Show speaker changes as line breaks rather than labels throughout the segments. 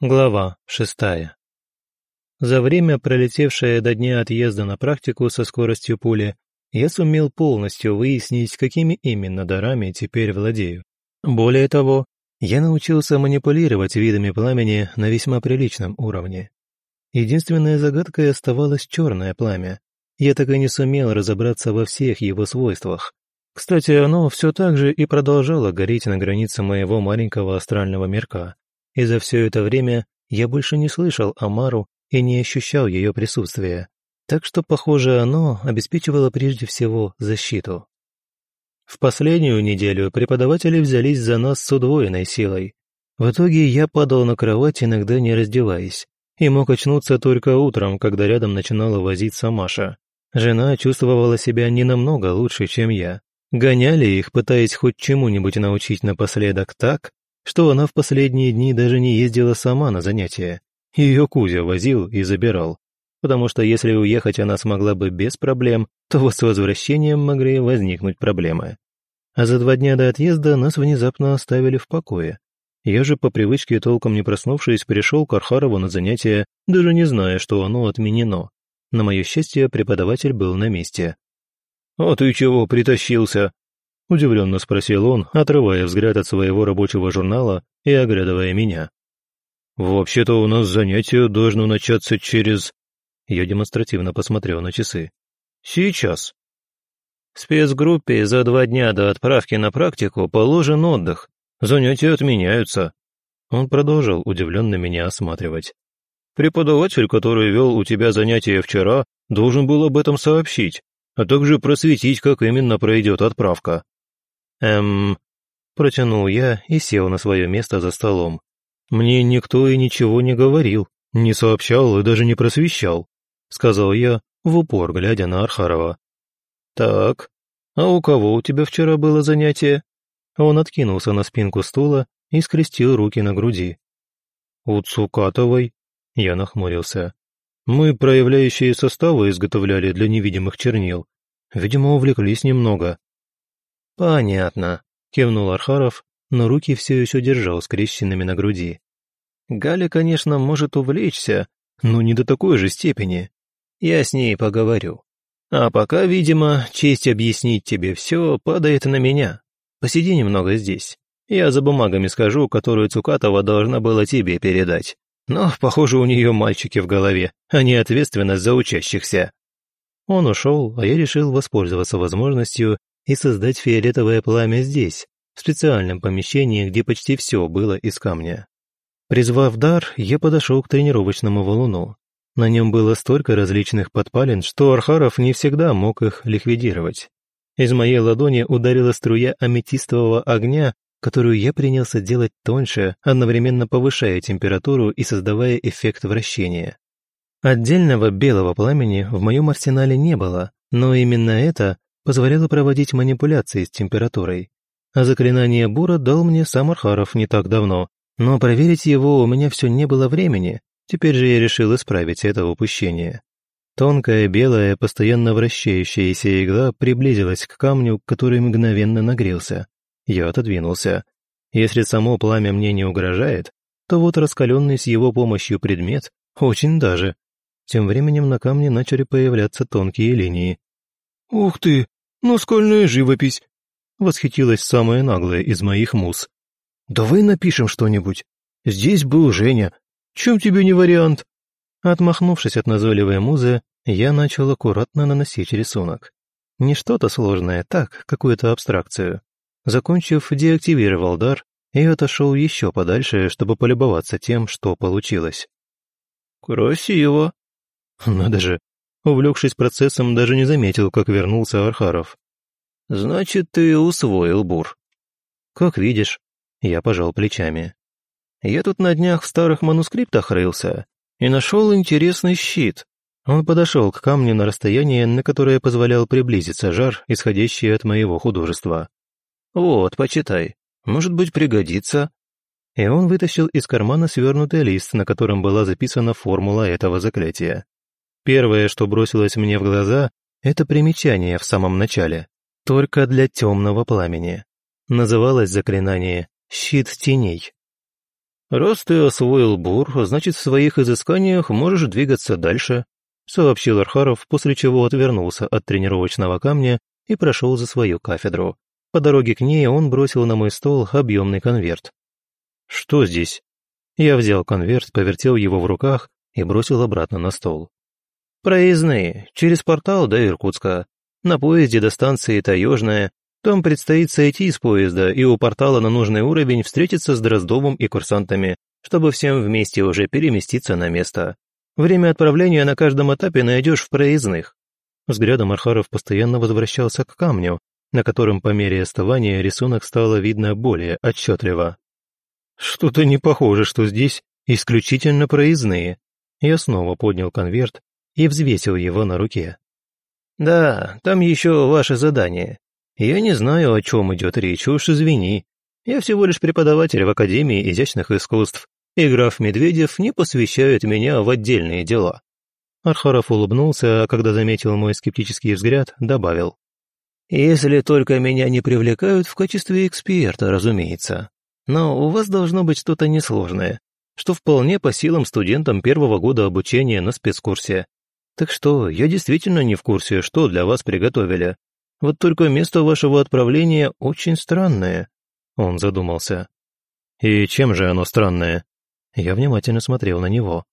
Глава шестая. За время, пролетевшее до дня отъезда на практику со скоростью пули, я сумел полностью выяснить, какими именно дарами теперь владею. Более того, я научился манипулировать видами пламени на весьма приличном уровне. Единственной загадкой оставалось черное пламя. Я так и не сумел разобраться во всех его свойствах. Кстати, оно все так же и продолжало гореть на границе моего маленького астрального мирка, и за все это время я больше не слышал Амару и не ощущал ее присутствия. Так что, похоже, оно обеспечивало прежде всего защиту. В последнюю неделю преподаватели взялись за нас с удвоенной силой. В итоге я падал на кровать, иногда не раздеваясь, и мог очнуться только утром, когда рядом начинала возиться Маша. Жена чувствовала себя не намного лучше, чем я. Гоняли их, пытаясь хоть чему-нибудь научить напоследок так, что она в последние дни даже не ездила сама на занятия. Ее Кузя возил и забирал. Потому что если уехать она смогла бы без проблем, то с возвращением могли возникнуть проблемы. А за два дня до отъезда нас внезапно оставили в покое. Я же по привычке, толком не проснувшись, пришел к Архарову на занятие, даже не зная, что оно отменено. На мое счастье, преподаватель был на месте. «А ты чего притащился?» — удивленно спросил он, отрывая взгляд от своего рабочего журнала и оглядывая меня. «Вообще-то у нас занятие должно начаться через...» Я демонстративно посмотрел на часы. «Сейчас». Спецгруппе за два дня до отправки на практику положен отдых. Занятия отменяются. Он продолжил удивленно меня осматривать. Преподаватель, который вел у тебя занятия вчера, должен был об этом сообщить, а также просветить, как именно пройдет отправка. «Эм...» – протянул я и сел на свое место за столом. «Мне никто и ничего не говорил, не сообщал и даже не просвещал», – сказал я, в упор глядя на Архарова. «Так, а у кого у тебя вчера было занятие?» Он откинулся на спинку стула и скрестил руки на груди. «У Цукатовой?» Я нахмурился. «Мы проявляющие составы изготовляли для невидимых чернил. Видимо, увлеклись немного. «Понятно», — кивнул Архаров, но руки все еще держал скрещенными на груди. «Галя, конечно, может увлечься, но не до такой же степени. Я с ней поговорю. А пока, видимо, честь объяснить тебе все падает на меня. Посиди немного здесь. Я за бумагами скажу, которую Цукатова должна была тебе передать. Но, похоже, у нее мальчики в голове, а не ответственность за учащихся». Он ушел, а я решил воспользоваться возможностью и создать фиолетовое пламя здесь, в специальном помещении, где почти все было из камня. Призвав дар, я подошел к тренировочному валуну. На нем было столько различных подпалин, что Архаров не всегда мог их ликвидировать. Из моей ладони ударила струя аметистового огня, которую я принялся делать тоньше, одновременно повышая температуру и создавая эффект вращения. Отдельного белого пламени в моем арсенале не было, но именно это позволяло проводить манипуляции с температурой. А заклинание Бура дал мне сам Архаров не так давно, но проверить его у меня все не было времени, теперь же я решил исправить это упущение. Тонкая, белая, постоянно вращающаяся игла приблизилась к камню, который мгновенно нагрелся. Я отодвинулся. Если само пламя мне не угрожает, то вот раскаленный с его помощью предмет очень даже. Тем временем на камне начали появляться тонкие линии. «Ух ты! «Наскальная живопись!» — восхитилась самая наглая из моих мус. «Давай напишем что-нибудь. Здесь был Женя. Чем тебе не вариант?» Отмахнувшись от назойливой музы, я начал аккуратно наносить рисунок. Не что-то сложное, так, какую-то абстракцию. Закончив, деактивировал дар и отошел еще подальше, чтобы полюбоваться тем, что получилось. «Красиво!» «Надо же, Увлекшись процессом, даже не заметил, как вернулся Архаров. «Значит, ты усвоил бур». «Как видишь». Я пожал плечами. «Я тут на днях в старых манускриптах рылся и нашел интересный щит». Он подошел к камню на расстояние, на которое позволял приблизиться жар, исходящий от моего художества. «Вот, почитай. Может быть, пригодится». И он вытащил из кармана свернутый лист, на котором была записана формула этого заклятия. Первое, что бросилось мне в глаза, это примечание в самом начале. Только для темного пламени. Называлось заклинание «Щит теней». «Раз ты освоил бур, значит, в своих изысканиях можешь двигаться дальше», сообщил Архаров, после чего отвернулся от тренировочного камня и прошел за свою кафедру. По дороге к ней он бросил на мой стол объемный конверт. «Что здесь?» Я взял конверт, повертел его в руках и бросил обратно на стол. «Проездные, через портал до Иркутска. На поезде до станции Таежная. Там предстоит сойти с поезда и у портала на нужный уровень встретиться с Дроздовым и курсантами, чтобы всем вместе уже переместиться на место. Время отправления на каждом этапе найдешь в проездных». Взглядом Архаров постоянно возвращался к камню, на котором по мере оставания рисунок стало видно более отчетливо. «Что-то не похоже, что здесь исключительно проездные». Я снова поднял конверт и взвесил его на руке. «Да, там еще ваше задание. Я не знаю, о чем идет речь, уж извини. Я всего лишь преподаватель в Академии изящных искусств, и граф Медведев не посвящает меня в отдельные дела». Архаров улыбнулся, а когда заметил мой скептический взгляд, добавил. Если только меня не привлекают в качестве эксперта, разумеется. Но у вас должно быть что-то несложное, что вполне по силам студентам первого года обучения на спецкурсе. Так что я действительно не в курсе, что для вас приготовили. Вот только место вашего отправления очень странное. Он задумался. И чем же оно странное? Я внимательно смотрел на него.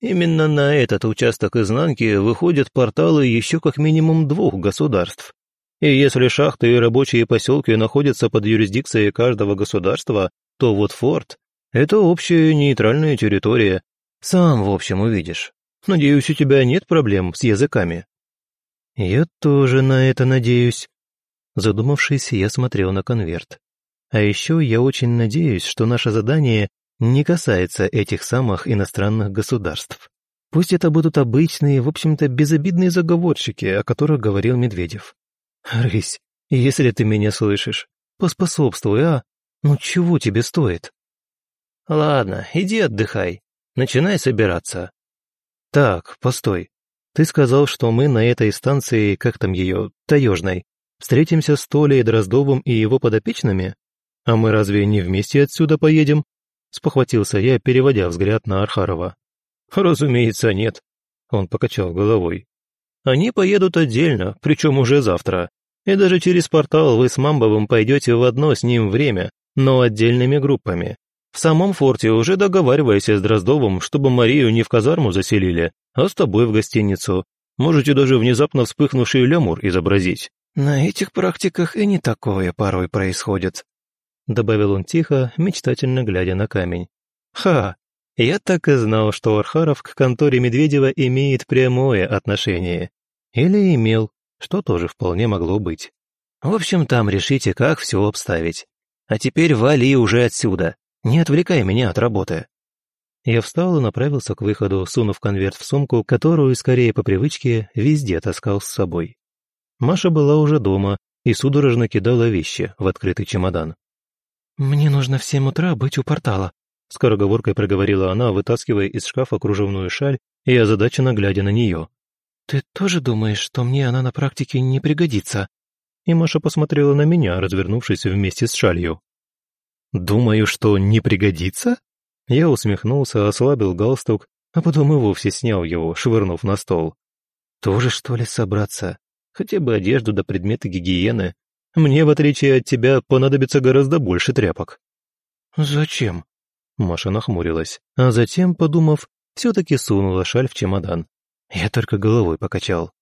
Именно на этот участок изнанки выходят порталы еще как минимум двух государств. И если шахты и рабочие поселки находятся под юрисдикцией каждого государства, то вот форт — это общая нейтральная территория. Сам, в общем, увидишь. Надеюсь, у тебя нет проблем с языками». «Я тоже на это надеюсь». Задумавшись, я смотрел на конверт. А еще я очень надеюсь, что наше задание не касается этих самых иностранных государств. Пусть это будут обычные, в общем-то, безобидные заговорщики, о которых говорил Медведев. «Рысь, если ты меня слышишь, поспособствуй, а? Ну чего тебе стоит?» «Ладно, иди отдыхай. Начинай собираться». «Так, постой. Ты сказал, что мы на этой станции, как там ее, Таежной, встретимся с Толей Дроздовым и его подопечными? А мы разве не вместе отсюда поедем?» Спохватился я, переводя взгляд на Архарова. «Разумеется, нет», — он покачал головой. «Они поедут отдельно, причем уже завтра. И даже через портал вы с Мамбовым пойдете в одно с ним время, но отдельными группами. В самом форте уже договаривайся с Дроздовым, чтобы Марию не в казарму заселили, а с тобой в гостиницу. Можете даже внезапно вспыхнувший лемур изобразить. На этих практиках и не такое порой происходит», добавил он тихо, мечтательно глядя на камень. «Ха! Я так и знал, что Архаров к конторе Медведева имеет прямое отношение. Или имел что тоже вполне могло быть. В общем, там решите, как все обставить. А теперь вали уже отсюда, не отвлекай меня от работы». Я встал и направился к выходу, сунув конверт в сумку, которую, скорее по привычке, везде таскал с собой. Маша была уже дома и судорожно кидала вещи в открытый чемодан. «Мне нужно в семь утра быть у портала», — скороговоркой проговорила она, вытаскивая из шкафа кружевную шаль и озадаченно глядя на нее. «Ты тоже думаешь, что мне она на практике не пригодится?» И Маша посмотрела на меня, развернувшись вместе с шалью. «Думаю, что не пригодится?» Я усмехнулся, ослабил галстук, а потом и вовсе снял его, швырнув на стол. «Тоже, что ли, собраться? Хотя бы одежду да предметы гигиены. Мне, в отличие от тебя, понадобится гораздо больше тряпок». «Зачем?» Маша нахмурилась, а затем, подумав, все-таки сунула шаль в чемодан. Я только головой покачал.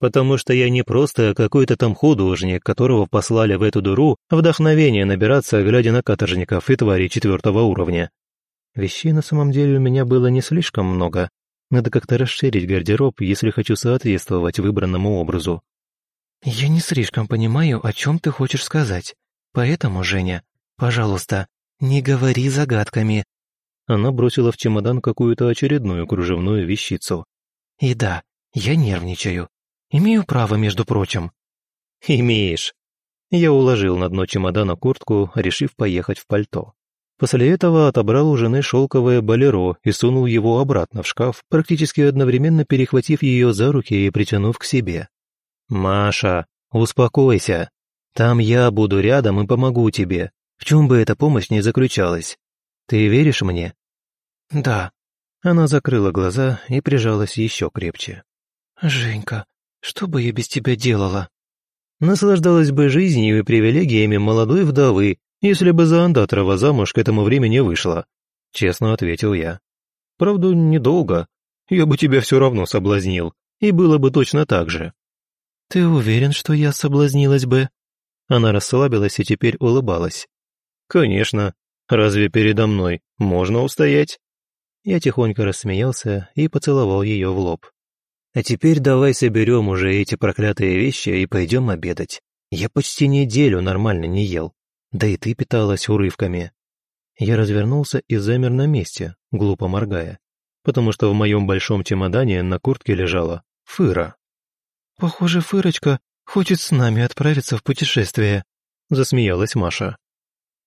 Потому что я не просто какой-то там художник, которого послали в эту дыру вдохновение набираться, глядя на каторжников и твари четвертого уровня. Вещей на самом деле у меня было не слишком много. Надо как-то расширить гардероб, если хочу соответствовать выбранному образу. «Я не слишком понимаю, о чем ты хочешь сказать. Поэтому, Женя, пожалуйста, не говори загадками». Она бросила в чемодан какую-то очередную кружевную вещицу. И да, я нервничаю. Имею право, между прочим. Имеешь. Я уложил на дно чемодана куртку, решив поехать в пальто. После этого отобрал у жены шелковое болеро и сунул его обратно в шкаф, практически одновременно перехватив ее за руки и притянув к себе. «Маша, успокойся. Там я буду рядом и помогу тебе, в чем бы эта помощь ни заключалась. Ты веришь мне?»
«Да».
Она закрыла глаза и прижалась еще крепче.
«Женька, что бы я без тебя делала?»
Наслаждалась бы жизнью и привилегиями молодой вдовы, если бы за Андатрова замуж к этому времени вышла. Честно ответил я. Правда, недолго. Я бы тебя все равно соблазнил, и было бы точно так же.
Ты уверен, что я соблазнилась бы?
Она расслабилась и теперь улыбалась. Конечно. Разве передо мной можно устоять? Я тихонько рассмеялся и поцеловал ее в лоб. А теперь давай соберем уже эти проклятые вещи и пойдем обедать. Я почти неделю нормально не ел. Да и ты питалась урывками. Я развернулся и замер на месте, глупо моргая, потому что в моем большом чемодане на куртке лежала фыра.
«Похоже, Фырочка хочет с нами отправиться в путешествие», засмеялась Маша.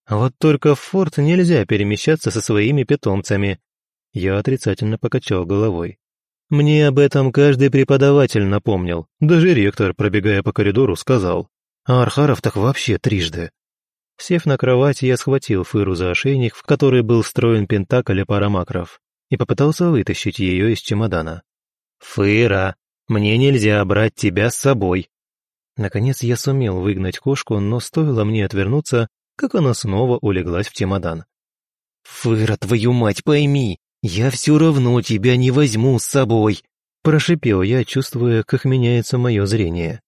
«Вот только в форт нельзя перемещаться со своими питомцами». Я отрицательно покачал головой. Мне об этом каждый преподаватель напомнил, даже ректор, пробегая по коридору, сказал. А Архаров так вообще трижды. Сев на кровать, я схватил Фыру за ошейник, в который был встроен пентакль и пара макров, и попытался вытащить ее из чемодана. «Фыра, мне нельзя брать тебя с собой!» Наконец я сумел выгнать кошку, но стоило мне отвернуться, как она снова улеглась в чемодан. «Фыра, твою мать, пойми! «Я все равно тебя не возьму с собой!» Прошипел я, чувствуя, как меняется мое зрение.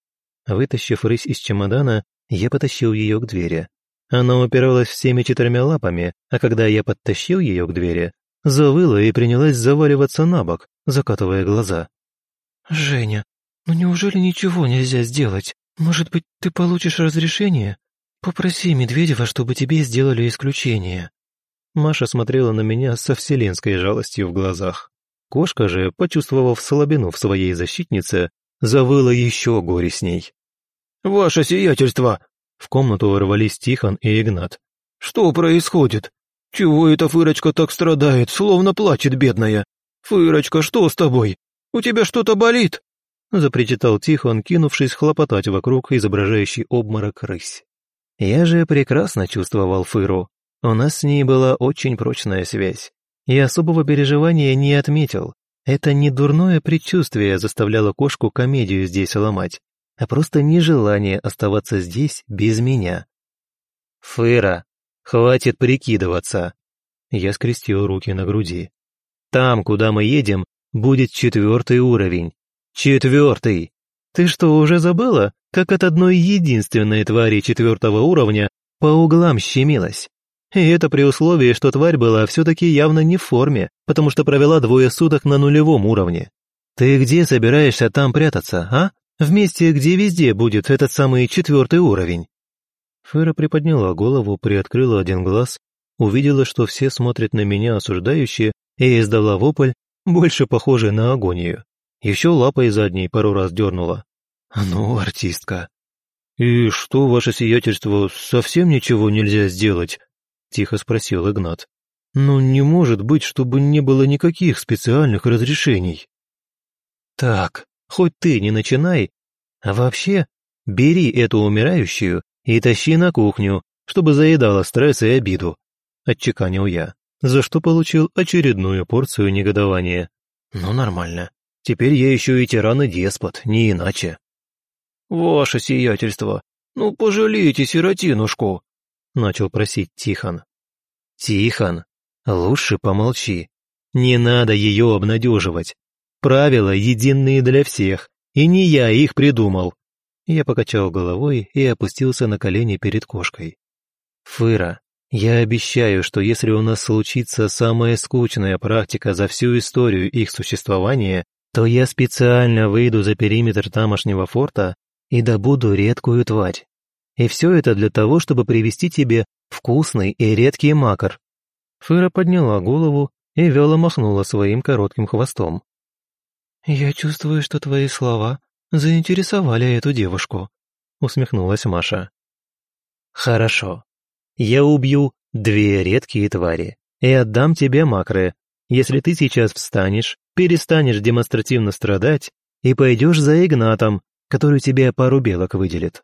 Вытащив рысь из чемодана, я потащил ее к двери. Она упиралась всеми четырьмя лапами, а когда я подтащил ее к двери, завыла и принялась заваливаться на бок, закатывая глаза.
«Женя, ну неужели ничего нельзя сделать? Может быть, ты получишь разрешение? Попроси Медведева, чтобы тебе сделали исключение».
Маша смотрела на меня со вселенской жалостью в глазах. Кошка же, почувствовав слабину в своей защитнице, завыла еще горестней. «Ваше сиятельство!» В комнату ворвались Тихон и Игнат. «Что происходит? Чего эта Фырочка так страдает, словно плачет бедная? Фырочка, что с тобой? У тебя что-то болит?» запричитал Тихон, кинувшись хлопотать вокруг изображающий обморок рысь. Я же прекрасно чувствовал Фыру, у нас с ней была очень прочная связь. И особого переживания не отметил. Это не дурное предчувствие заставляло кошку комедию здесь ломать, а просто нежелание оставаться здесь без меня. «Фыра, хватит прикидываться!» Я скрестил руки на груди. «Там, куда мы едем, будет четвертый уровень. Четвертый! Ты что, уже забыла, как от одной единственной твари четвертого уровня по углам щемилась? И это при условии, что тварь была все-таки явно не в форме, потому что провела двое суток на нулевом уровне. Ты где собираешься там прятаться, а? В месте, где везде будет этот самый четвертый уровень. Фера приподняла голову, приоткрыла один глаз, увидела, что все смотрят на меня осуждающе, и издала вопль, больше похожий на агонию. Еще лапой задней пару раз дернула. «Ну, артистка». «И что, ваше сиятельство, совсем ничего нельзя сделать?» — тихо спросил Игнат. «Ну, не может быть, чтобы не было никаких специальных разрешений». «Так, хоть ты не начинай, а вообще бери эту умирающую и тащи на кухню, чтобы заедала стресс и обиду», — отчеканил я, за что получил очередную порцию негодования. «Ну, нормально. Теперь я еще и тиран и деспот, не иначе». «Ваше сиятельство, ну пожалейте сиротинушку», начал просить Тихон. «Тихон, лучше помолчи. Не надо ее обнадеживать. Правила единые для всех, и не я их придумал». Я покачал головой и опустился на колени перед кошкой. «Фыра, я обещаю, что если у нас случится самая скучная практика за всю историю их существования, то я специально выйду за периметр тамошнего форта и добуду редкую тварь. И все это для того, чтобы привести тебе вкусный и редкий макар». Фыра подняла голову и вяло махнула своим коротким хвостом.
«Я чувствую, что твои слова заинтересовали эту девушку», усмехнулась Маша.
«Хорошо. Я убью две редкие твари и отдам тебе макры, если ты сейчас встанешь, перестанешь демонстративно страдать и пойдешь за Игнатом, который тебе пару белок выделит.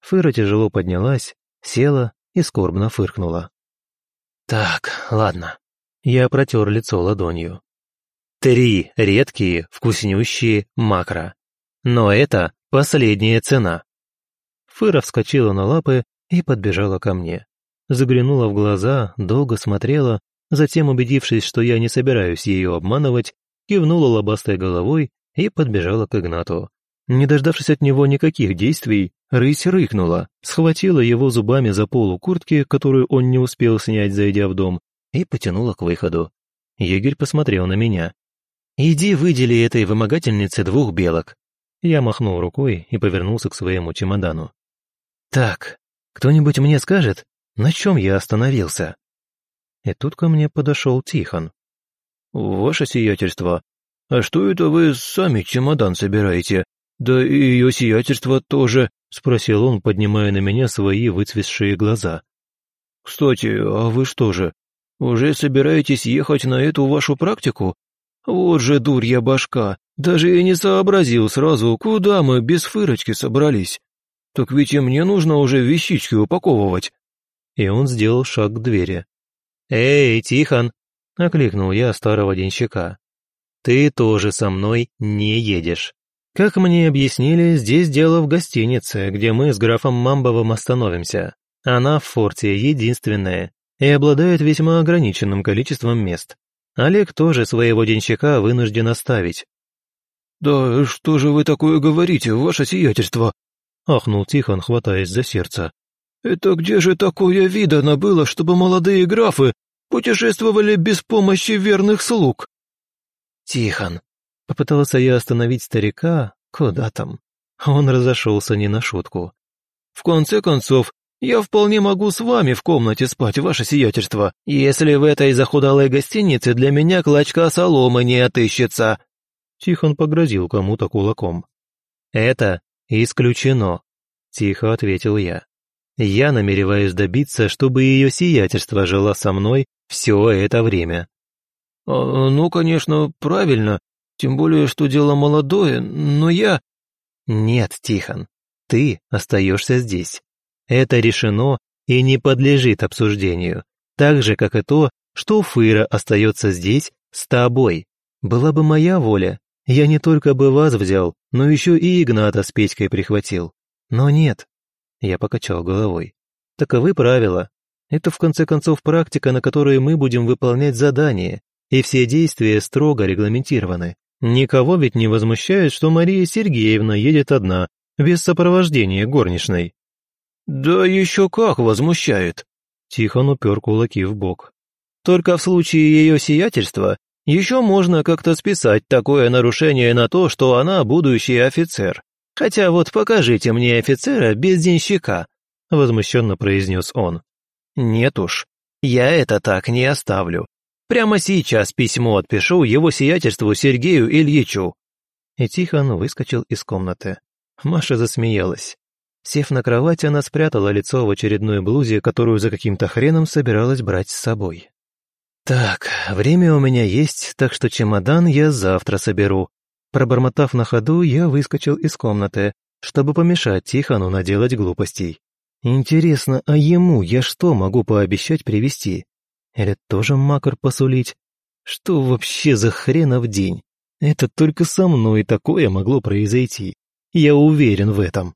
Фыра тяжело поднялась, села и скорбно фыркнула. Так, ладно. Я протер лицо ладонью. Три редкие, вкуснющие макро. Но это последняя цена. Фыра вскочила на лапы и подбежала ко мне. Заглянула в глаза, долго смотрела, затем, убедившись, что я не собираюсь ее обманывать, кивнула лобастой головой и подбежала к Игнату. Не дождавшись от него никаких действий, рысь рыкнула, схватила его зубами за полу куртки, которую он не успел снять, зайдя в дом, и потянула к выходу. Егерь посмотрел на меня. «Иди выдели этой вымогательнице двух белок». Я махнул рукой и повернулся к своему чемодану. «Так, кто-нибудь мне скажет, на чем я остановился?» И тут ко мне подошел Тихон. «Ваше сиятельство, а что это вы сами чемодан собираете? Да и ее сиятельство тоже», — спросил он, поднимая на меня свои выцветшие глаза. «Кстати, а вы что же, уже собираетесь ехать на эту вашу практику? Вот же дурья башка, даже и не сообразил сразу, куда мы без фырочки собрались. Так ведь и мне нужно уже вещички упаковывать». И он сделал шаг к двери. «Эй, Тихон!» — окликнул я старого денщика. «Ты тоже со мной не едешь. Как мне объяснили, здесь дело в гостинице, где мы с графом Мамбовым остановимся. Она в форте единственная и обладает весьма ограниченным количеством мест. Олег тоже своего денщика вынужден оставить». «Да что же вы такое говорите, ваше сиятельство?» — ахнул Тихон, хватаясь за сердце. Это где же такое видано было, чтобы молодые графы путешествовали без помощи верных слуг? Тихон, попытался я остановить старика, куда там. Он разошелся не на шутку. В конце концов, я вполне могу с вами в комнате спать, ваше сиятельство, если в этой захудалой гостинице для меня клочка соломы не отыщется. Тихон погрозил кому-то кулаком. «Это исключено», — тихо ответил я. Я намереваюсь добиться, чтобы ее сиятельство жила со мной все это время». А, «Ну, конечно, правильно, тем более, что дело молодое, но я...» «Нет, Тихон, ты остаешься здесь. Это решено и не подлежит обсуждению, так же, как и то, что Фыра остается здесь с тобой. Была бы моя воля, я не только бы вас взял, но еще и Игната с Петькой прихватил. Но нет, я покачал головой. Таковы правила. Это в конце концов практика, на которой мы будем выполнять задания, и все действия строго регламентированы. Никого ведь не возмущает, что Мария Сергеевна едет одна, без сопровождения горничной. «Да еще как возмущает!» Тихон упер кулаки в бок. «Только в случае ее сиятельства еще можно как-то списать такое нарушение на то, что она будущий офицер. Хотя вот покажите мне офицера без денщика», — возмущенно произнес он. «Нет уж, я это так не оставлю. Прямо сейчас письмо отпишу его сиятельству Сергею Ильичу». И Тихон выскочил из комнаты. Маша засмеялась. Сев на кровать, она спрятала лицо в очередной блузе, которую за каким-то хреном собиралась брать с собой. «Так, время у меня есть, так что чемодан я завтра соберу», Пробормотав на ходу, я выскочил из комнаты, чтобы помешать Тихону наделать глупостей. Интересно, а ему я что могу пообещать привести? Или тоже макар посулить? Что вообще за хренов день? Это только со мной такое могло произойти. Я уверен в этом.